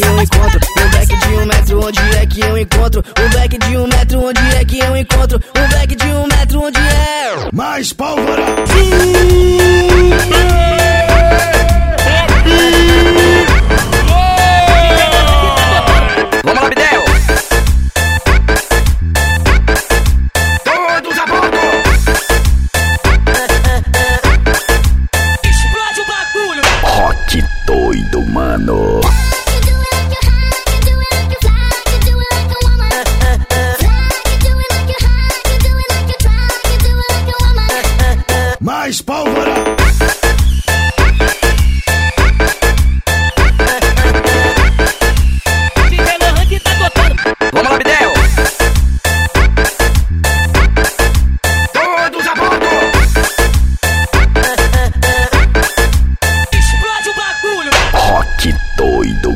que eu encontro? Um back de um metro, onde é que eu encontro? Um back de um metro, onde é que eu encontro? Um back de um metro, onde é? Mais pólvora! mais pólvora. Vamos lá, Bidel. Todos a bordo. Explode o bagulho. Rock doido.